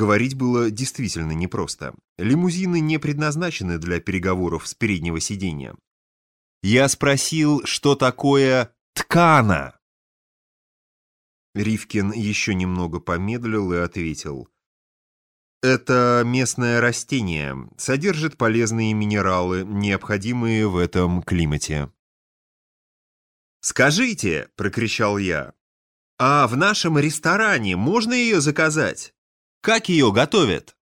Говорить было действительно непросто. Лимузины не предназначены для переговоров с переднего сиденья. Я спросил, что такое ткана. Ривкин еще немного помедлил и ответил. Это местное растение, содержит полезные минералы, необходимые в этом климате. «Скажите!» — прокричал я. «А в нашем ресторане можно ее заказать? Как ее готовят?»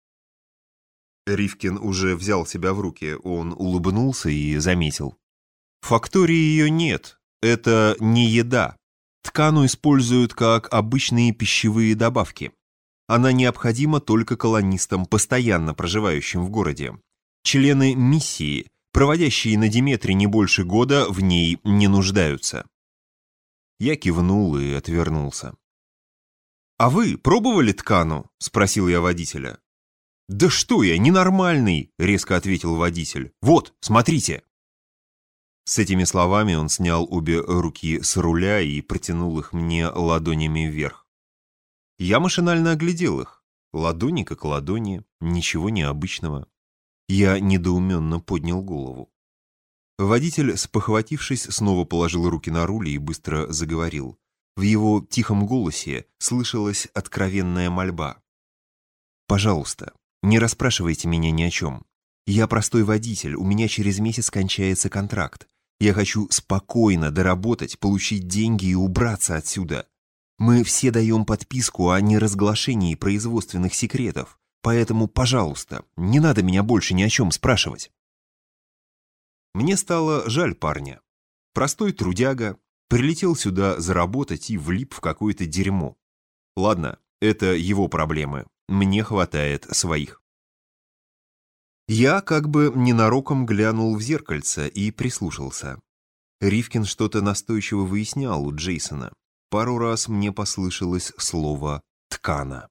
Ривкин уже взял себя в руки, он улыбнулся и заметил. «Фактории ее нет, это не еда. Ткану используют как обычные пищевые добавки. Она необходима только колонистам, постоянно проживающим в городе. Члены миссии, проводящие на Диметре не больше года, в ней не нуждаются. Я кивнул и отвернулся. «А вы пробовали ткану?» — спросил я водителя. «Да что я, ненормальный!» — резко ответил водитель. «Вот, смотрите!» С этими словами он снял обе руки с руля и протянул их мне ладонями вверх. Я машинально оглядел их. Ладони как ладони, ничего необычного. Я недоуменно поднял голову. Водитель, спохватившись, снова положил руки на руль и быстро заговорил. В его тихом голосе слышалась откровенная мольба. «Пожалуйста, не расспрашивайте меня ни о чем. Я простой водитель, у меня через месяц кончается контракт. Я хочу спокойно доработать, получить деньги и убраться отсюда. Мы все даем подписку о неразглашении производственных секретов, поэтому, пожалуйста, не надо меня больше ни о чем спрашивать. Мне стало жаль парня. Простой трудяга, прилетел сюда заработать и влип в какое-то дерьмо. Ладно, это его проблемы, мне хватает своих. Я как бы ненароком глянул в зеркальце и прислушался. Ривкин что-то настойчиво выяснял у Джейсона. Пару раз мне послышалось слово «ткана».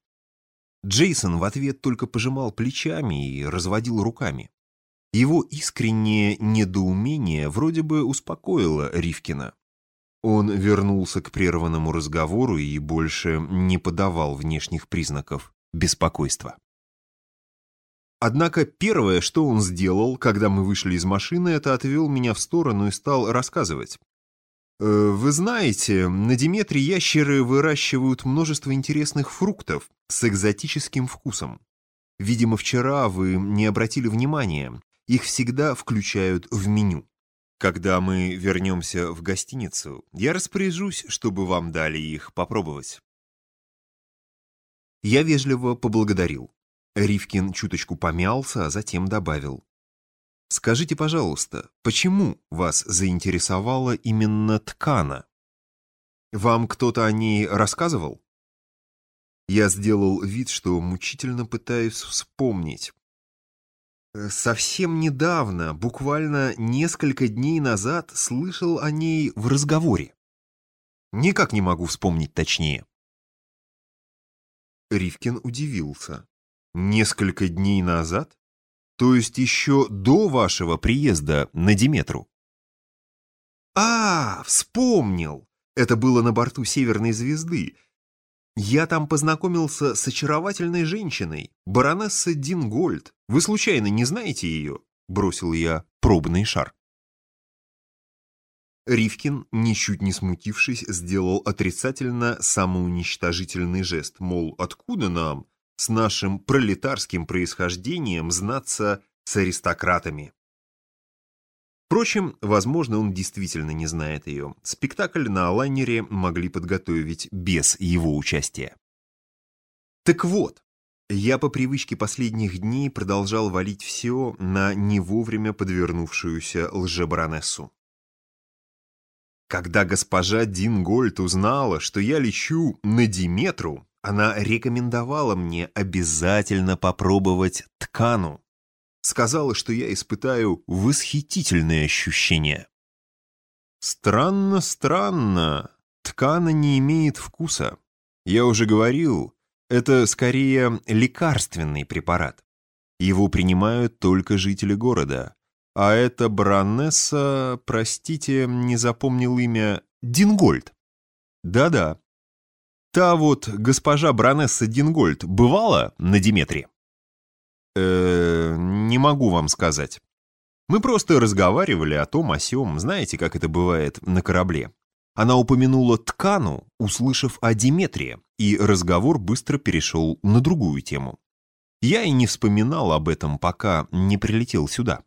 Джейсон в ответ только пожимал плечами и разводил руками. Его искреннее недоумение вроде бы успокоило Ривкина. Он вернулся к прерванному разговору и больше не подавал внешних признаков беспокойства. Однако первое, что он сделал, когда мы вышли из машины, это отвел меня в сторону и стал рассказывать. «Э, «Вы знаете, на Диметре ящеры выращивают множество интересных фруктов с экзотическим вкусом. Видимо, вчера вы не обратили внимания, их всегда включают в меню. Когда мы вернемся в гостиницу, я распоряжусь, чтобы вам дали их попробовать». Я вежливо поблагодарил. Ривкин чуточку помялся, а затем добавил. «Скажите, пожалуйста, почему вас заинтересовала именно ткана? Вам кто-то о ней рассказывал?» Я сделал вид, что мучительно пытаюсь вспомнить. Совсем недавно, буквально несколько дней назад, слышал о ней в разговоре. Никак не могу вспомнить точнее. Ривкин удивился. Несколько дней назад? То есть еще до вашего приезда на Диметру? А, вспомнил! Это было на борту Северной Звезды. Я там познакомился с очаровательной женщиной, баронесса Дингольд. Вы случайно не знаете ее? Бросил я пробный шар. Ривкин, ничуть не смутившись, сделал отрицательно самоуничтожительный жест, мол, откуда нам, с нашим пролетарским происхождением знаться с аристократами. Впрочем, возможно, он действительно не знает ее. Спектакль на лайнере могли подготовить без его участия. Так вот, я по привычке последних дней продолжал валить все на не вовремя подвернувшуюся лжебаронессу. Когда госпожа Дингольд узнала, что я лечу на Диметру, она рекомендовала мне обязательно попробовать ткану. Сказала, что я испытаю восхитительные ощущения. Странно, странно. Ткана не имеет вкуса. Я уже говорил, это скорее лекарственный препарат. Его принимают только жители города. А эта баронесса, простите, не запомнил имя, Дингольд. Да-да, Та вот госпожа Бронесса Дингольд бывала на Диметре? э не могу вам сказать. Мы просто разговаривали о том о сём, знаете, как это бывает на корабле. Она упомянула ткану, услышав о Диметре, и разговор быстро перешел на другую тему. Я и не вспоминал об этом, пока не прилетел сюда.